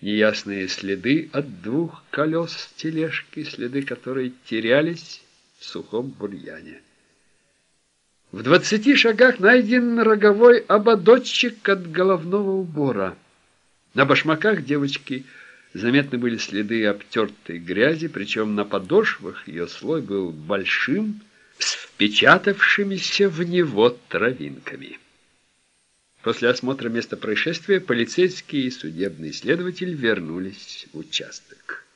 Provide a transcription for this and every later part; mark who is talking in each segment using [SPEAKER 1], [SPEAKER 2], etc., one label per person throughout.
[SPEAKER 1] неясные следы от двух колес тележки, следы которой терялись в сухом бурьяне. В двадцати шагах найден роговой ободочек от головного убора. На башмаках девочки заметны были следы обтертой грязи, причем на подошвах ее слой был большим, с впечатавшимися в него травинками. После осмотра места происшествия полицейский и судебный следователь вернулись в участок.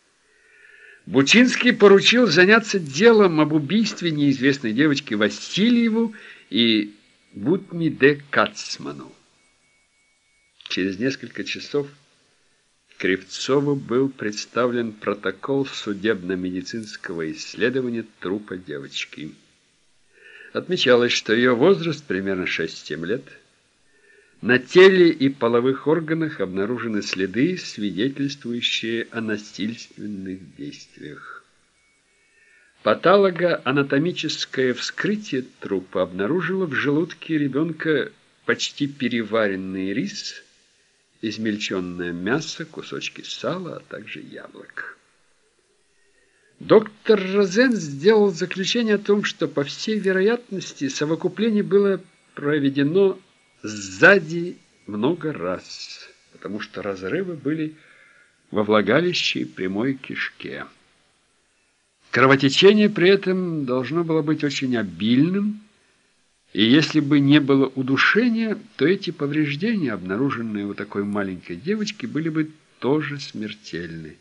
[SPEAKER 1] Бучинский поручил заняться делом об убийстве неизвестной девочки Васильеву и Бутмиде Кацману. Через несколько часов Кривцову был представлен протокол судебно-медицинского исследования трупа девочки. Отмечалось, что ее возраст примерно 6-7 лет – на теле и половых органах обнаружены следы, свидетельствующие о насильственных действиях. Патологоанатомическое вскрытие трупа обнаружило в желудке ребенка почти переваренный рис, измельченное мясо, кусочки сала, а также яблок. Доктор Розен сделал заключение о том, что, по всей вероятности, совокупление было проведено сзади много раз, потому что разрывы были во влагалище и прямой кишке. Кровотечение при этом должно было быть очень обильным, и если бы не было удушения, то эти повреждения, обнаруженные у такой маленькой девочки, были бы тоже смертельны.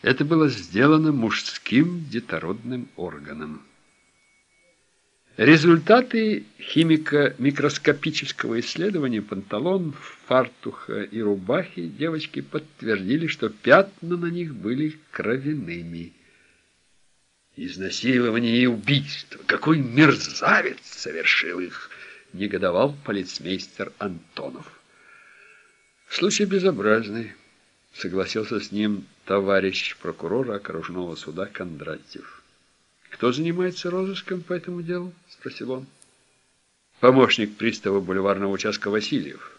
[SPEAKER 1] Это было сделано мужским детородным органом. Результаты химико-микроскопического исследования панталон, фартуха и рубахи девочки подтвердили, что пятна на них были кровяными. Изнасилование и убийство! Какой мерзавец совершил их! Негодовал полицмейстер Антонов. Случай безобразный, согласился с ним товарищ прокурора окружного суда Кондратьев. «Кто занимается розыском по этому делу?» – спросил он. «Помощник пристава бульварного участка Васильев».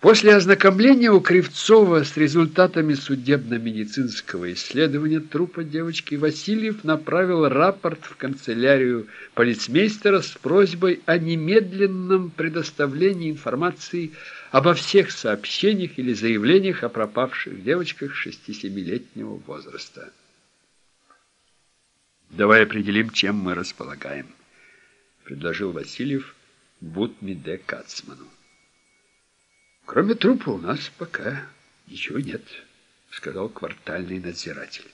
[SPEAKER 1] После ознакомления у Кривцова с результатами судебно-медицинского исследования трупа девочки Васильев направил рапорт в канцелярию полицмейстера с просьбой о немедленном предоставлении информации обо всех сообщениях или заявлениях о пропавших девочках 6-7-летнего возраста. Давай определим, чем мы располагаем, предложил Васильев Бутмиде Кацману. Кроме трупа у нас пока ничего нет, сказал квартальный надзиратель.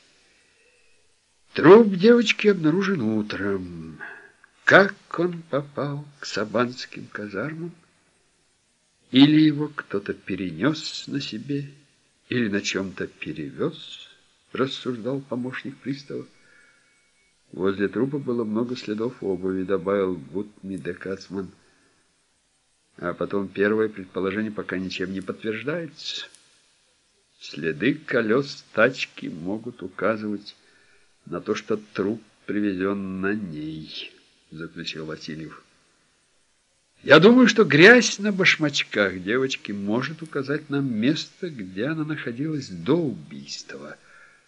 [SPEAKER 1] Труп девочки обнаружен утром. Как он попал к сабанским казармам? Или его кто-то перенес на себе, или на чем-то перевез, рассуждал помощник пристава. Возле трупа было много следов обуви, добавил Гутми де Кацман. А потом первое предположение пока ничем не подтверждается. Следы колес тачки могут указывать на то, что труп привезен на ней, заключил Васильев. Я думаю, что грязь на башмачках девочки может указать нам место, где она находилась до убийства,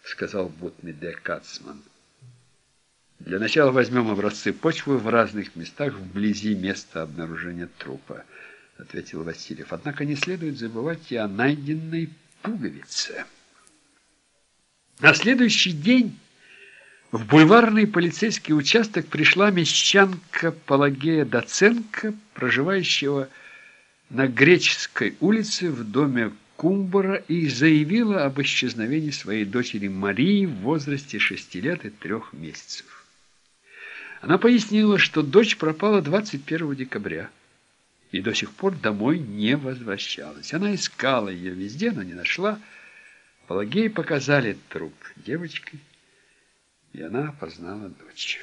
[SPEAKER 1] сказал Бутми де Кацман. Для начала возьмем образцы почвы в разных местах вблизи места обнаружения трупа, ответил Васильев. Однако не следует забывать и о найденной пуговице. На следующий день в бульварный полицейский участок пришла мещанка Палагея Доценко, проживающего на Греческой улице в доме Кумбара, и заявила об исчезновении своей дочери Марии в возрасте шести лет и трех месяцев. Она пояснила, что дочь пропала 21 декабря и до сих пор домой не возвращалась. Она искала ее везде, но не нашла. Пелагеи показали труп девочки, и она опознала дочь.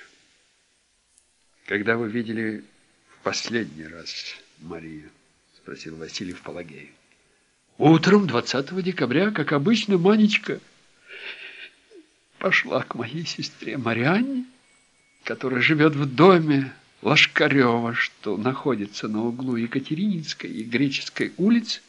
[SPEAKER 1] «Когда вы видели в последний раз Марию?» — спросил Васильев Пелагею. «Утром 20 декабря, как обычно, Манечка пошла к моей сестре Марианне, который живет в доме Лошкарева, что находится на углу Екатерининской и Греческой улиц,